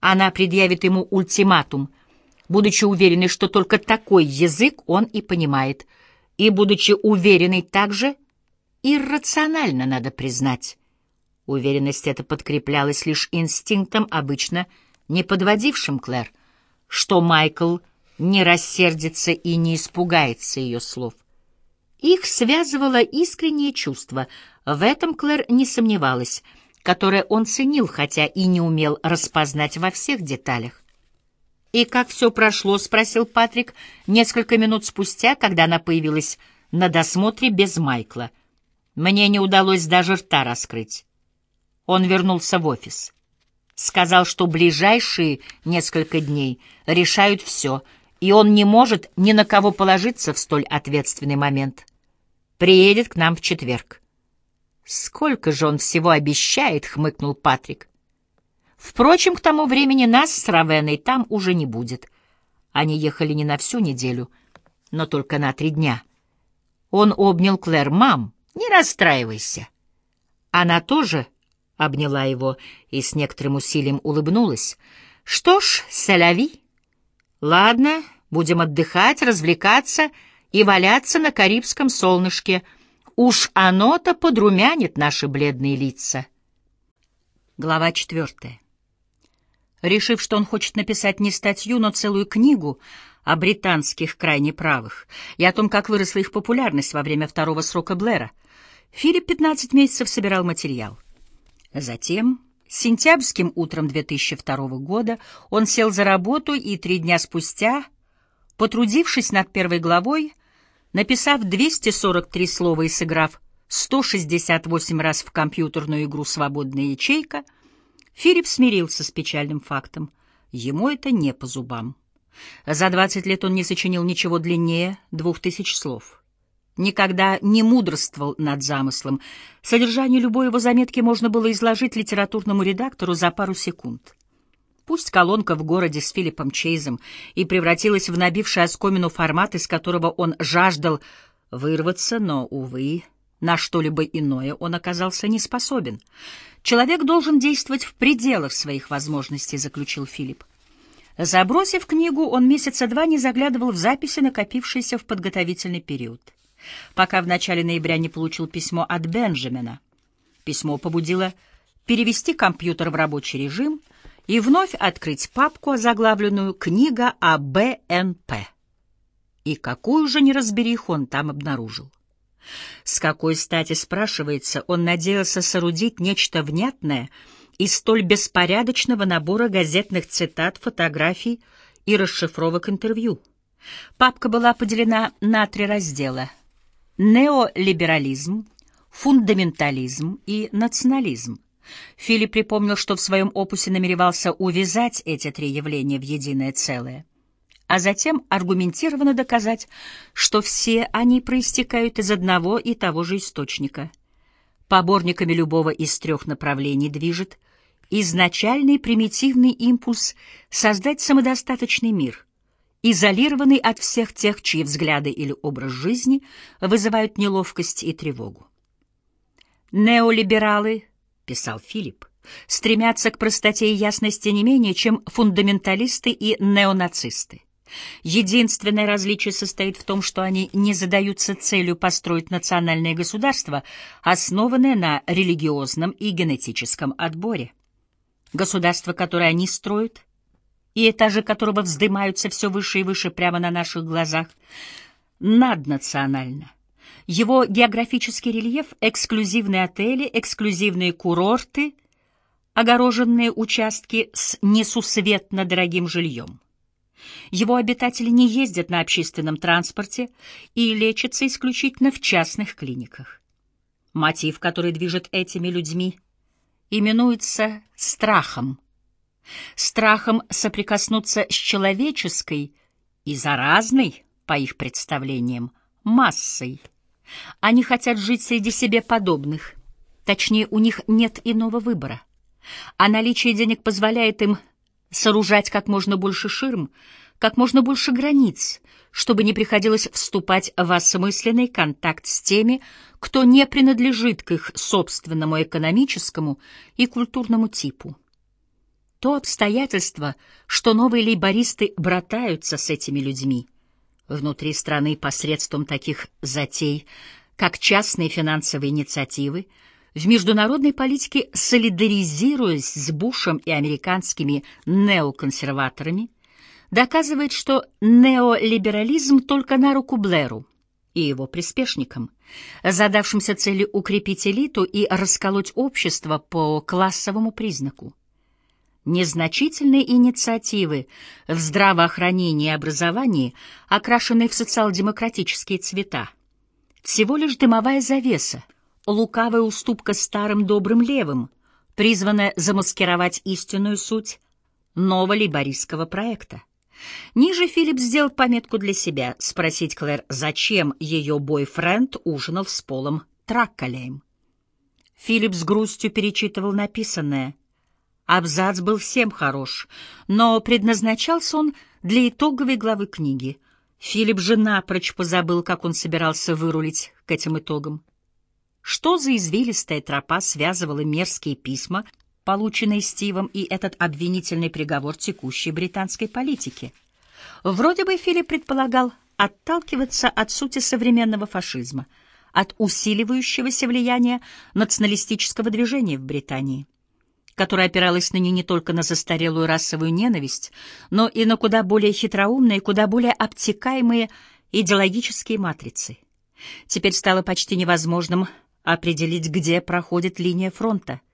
Она предъявит ему ультиматум, будучи уверенной, что только такой язык он и понимает, и будучи уверенной также, иррационально, надо признать. Уверенность эта подкреплялась лишь инстинктом, обычно не подводившим Клэр, что Майкл не рассердится и не испугается ее слов. Их связывало искреннее чувство, в этом Клэр не сомневалась, которое он ценил, хотя и не умел распознать во всех деталях. «И как все прошло?» — спросил Патрик несколько минут спустя, когда она появилась на досмотре без Майкла. Мне не удалось даже рта раскрыть. Он вернулся в офис. Сказал, что ближайшие несколько дней решают все, и он не может ни на кого положиться в столь ответственный момент. Приедет к нам в четверг. «Сколько же он всего обещает?» — хмыкнул Патрик. Впрочем, к тому времени нас с Равеной там уже не будет. Они ехали не на всю неделю, но только на три дня. Он обнял Клэр. «Мам, не расстраивайся». Она тоже обняла его и с некоторым усилием улыбнулась. «Что ж, соляви. Ладно, будем отдыхать, развлекаться и валяться на карибском солнышке. Уж оно-то подрумянит наши бледные лица». Глава четвертая. Решив, что он хочет написать не статью, но целую книгу о британских крайне правых и о том, как выросла их популярность во время второго срока Блэра, Филипп 15 месяцев собирал материал. Затем, сентябрьским утром 2002 года, он сел за работу и три дня спустя, потрудившись над первой главой, написав 243 слова и сыграв 168 раз в компьютерную игру «Свободная ячейка», Филипп смирился с печальным фактом. Ему это не по зубам. За двадцать лет он не сочинил ничего длиннее двух тысяч слов. Никогда не мудрствовал над замыслом. Содержание любой его заметки можно было изложить литературному редактору за пару секунд. Пусть колонка в городе с Филиппом Чейзом и превратилась в набивший оскомину формат, из которого он жаждал вырваться, но, увы, на что-либо иное он оказался не способен. «Человек должен действовать в пределах своих возможностей», — заключил Филипп. Забросив книгу, он месяца два не заглядывал в записи, накопившиеся в подготовительный период, пока в начале ноября не получил письмо от Бенджамина. Письмо побудило перевести компьютер в рабочий режим и вновь открыть папку, озаглавленную «Книга о БНП». И какую же неразбериху он там обнаружил. С какой стати, спрашивается, он надеялся соорудить нечто внятное из столь беспорядочного набора газетных цитат, фотографий и расшифровок интервью? Папка была поделена на три раздела — неолиберализм, фундаментализм и национализм. Филипп припомнил, что в своем опусе намеревался увязать эти три явления в единое целое а затем аргументированно доказать, что все они проистекают из одного и того же источника. Поборниками любого из трех направлений движет изначальный примитивный импульс создать самодостаточный мир, изолированный от всех тех, чьи взгляды или образ жизни вызывают неловкость и тревогу. «Неолибералы», — писал Филипп, стремятся к простоте и ясности не менее, чем фундаменталисты и неонацисты. Единственное различие состоит в том, что они не задаются целью построить национальное государство, основанное на религиозном и генетическом отборе. Государство, которое они строят, и этажи которого вздымаются все выше и выше прямо на наших глазах, наднационально. Его географический рельеф — эксклюзивные отели, эксклюзивные курорты, огороженные участки с несусветно дорогим жильем. Его обитатели не ездят на общественном транспорте и лечатся исключительно в частных клиниках. Мотив, который движет этими людьми, именуется страхом. Страхом соприкоснуться с человеческой и заразной, по их представлениям, массой. Они хотят жить среди себе подобных, точнее, у них нет иного выбора. А наличие денег позволяет им сооружать как можно больше ширм, как можно больше границ, чтобы не приходилось вступать в осмысленный контакт с теми, кто не принадлежит к их собственному экономическому и культурному типу. То обстоятельство, что новые лейбористы братаются с этими людьми внутри страны посредством таких затей, как частные финансовые инициативы, в международной политике солидаризируясь с Бушем и американскими неоконсерваторами, доказывает, что неолиберализм только на руку Блэру и его приспешникам, задавшимся целью укрепить элиту и расколоть общество по классовому признаку. Незначительные инициативы в здравоохранении и образовании окрашены в социал-демократические цвета. Всего лишь дымовая завеса, лукавая уступка старым добрым левым, призванная замаскировать истинную суть нового либорийского проекта. Ниже Филипп сделал пометку для себя спросить Клэр, зачем ее бойфренд ужинал с Полом Траккалеем. Филипп с грустью перечитывал написанное. Абзац был всем хорош, но предназначался он для итоговой главы книги. Филипп же напрочь позабыл, как он собирался вырулить к этим итогам. Что за извилистая тропа связывала мерзкие письма полученный Стивом, и этот обвинительный приговор текущей британской политики. Вроде бы Филипп предполагал отталкиваться от сути современного фашизма, от усиливающегося влияния националистического движения в Британии, которое опиралось ныне не только на застарелую расовую ненависть, но и на куда более хитроумные, куда более обтекаемые идеологические матрицы. Теперь стало почти невозможным определить, где проходит линия фронта —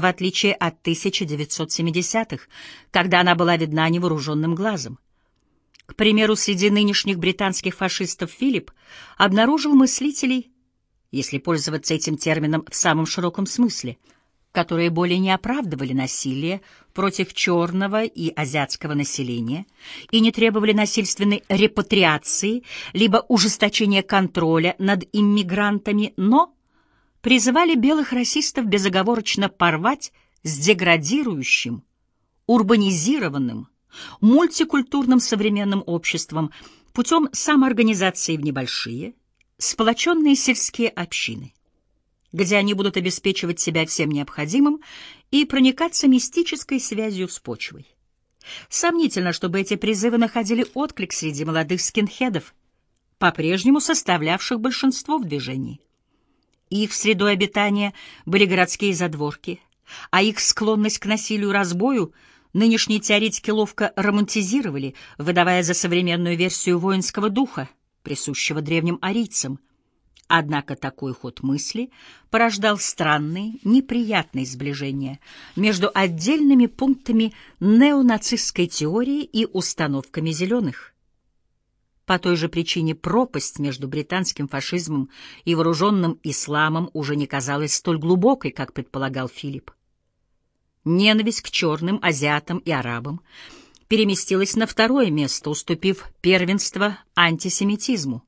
в отличие от 1970-х, когда она была видна невооруженным глазом. К примеру, среди нынешних британских фашистов Филипп обнаружил мыслителей, если пользоваться этим термином в самом широком смысле, которые более не оправдывали насилие против черного и азиатского населения и не требовали насильственной репатриации либо ужесточения контроля над иммигрантами, но призывали белых расистов безоговорочно порвать с деградирующим, урбанизированным, мультикультурным современным обществом путем самоорганизации в небольшие, сплоченные сельские общины, где они будут обеспечивать себя всем необходимым и проникаться мистической связью с почвой. Сомнительно, чтобы эти призывы находили отклик среди молодых скинхедов, по-прежнему составлявших большинство в движении. Их средой обитания были городские задворки, а их склонность к насилию и разбою нынешние теоретики ловко романтизировали, выдавая за современную версию воинского духа, присущего древним арийцам. Однако такой ход мысли порождал странные, неприятные сближения между отдельными пунктами неонацистской теории и установками зеленых. По той же причине пропасть между британским фашизмом и вооруженным исламом уже не казалась столь глубокой, как предполагал Филипп. Ненависть к черным, азиатам и арабам переместилась на второе место, уступив первенство антисемитизму.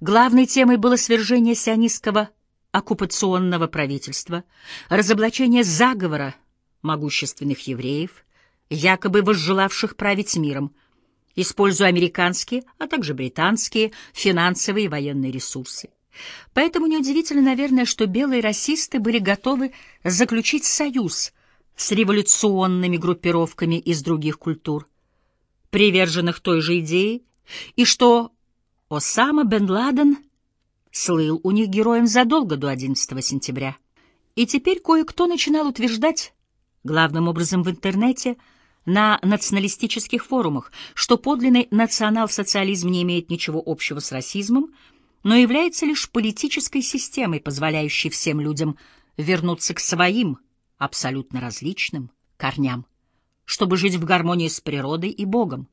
Главной темой было свержение сионистского оккупационного правительства, разоблачение заговора могущественных евреев, якобы возжелавших править миром, используя американские, а также британские финансовые и военные ресурсы. Поэтому неудивительно, наверное, что белые расисты были готовы заключить союз с революционными группировками из других культур, приверженных той же идее, и что Осама бен Ладен слыл у них героем задолго до 11 сентября. И теперь кое-кто начинал утверждать, главным образом в интернете, на националистических форумах, что подлинный национал-социализм не имеет ничего общего с расизмом, но является лишь политической системой, позволяющей всем людям вернуться к своим, абсолютно различным, корням, чтобы жить в гармонии с природой и Богом.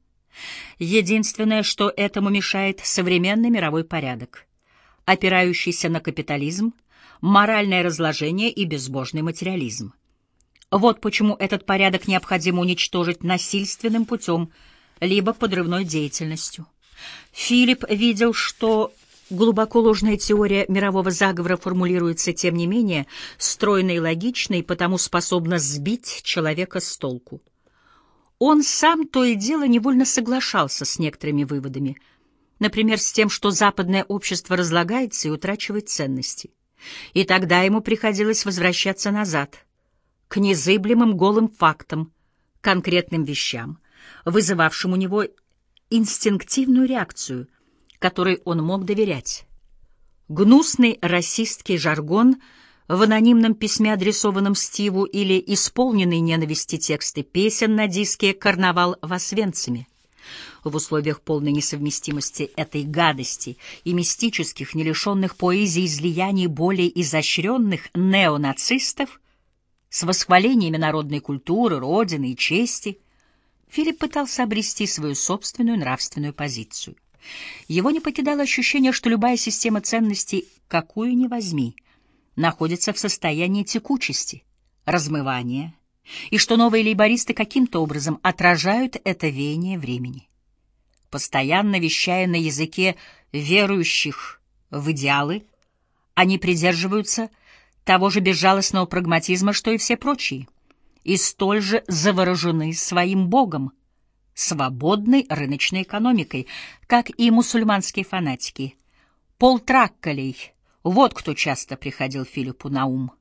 Единственное, что этому мешает современный мировой порядок, опирающийся на капитализм, моральное разложение и безбожный материализм. Вот почему этот порядок необходимо уничтожить насильственным путем, либо подрывной деятельностью. Филипп видел, что глубоко ложная теория мирового заговора формулируется, тем не менее, стройно и логично, и потому способна сбить человека с толку. Он сам то и дело невольно соглашался с некоторыми выводами, например, с тем, что западное общество разлагается и утрачивает ценности. И тогда ему приходилось возвращаться назад — к незыблемым голым фактам, конкретным вещам, вызывавшим у него инстинктивную реакцию, которой он мог доверять. Гнусный расистский жаргон в анонимном письме, адресованном Стиву, или исполненный ненависти тексты песен на диске «Карнавал в Освенциме». В условиях полной несовместимости этой гадости и мистических, не лишенных поэзии излияний более изощренных неонацистов с восхвалениями народной культуры, родины и чести, Филипп пытался обрести свою собственную нравственную позицию. Его не покидало ощущение, что любая система ценностей, какую ни возьми, находится в состоянии текучести, размывания, и что новые лейбористы каким-то образом отражают это веяние времени. Постоянно вещая на языке верующих в идеалы, они придерживаются того же безжалостного прагматизма, что и все прочие, и столь же заворожены своим богом, свободной рыночной экономикой, как и мусульманские фанатики. Пол Тракколей — вот кто часто приходил Филиппу на ум —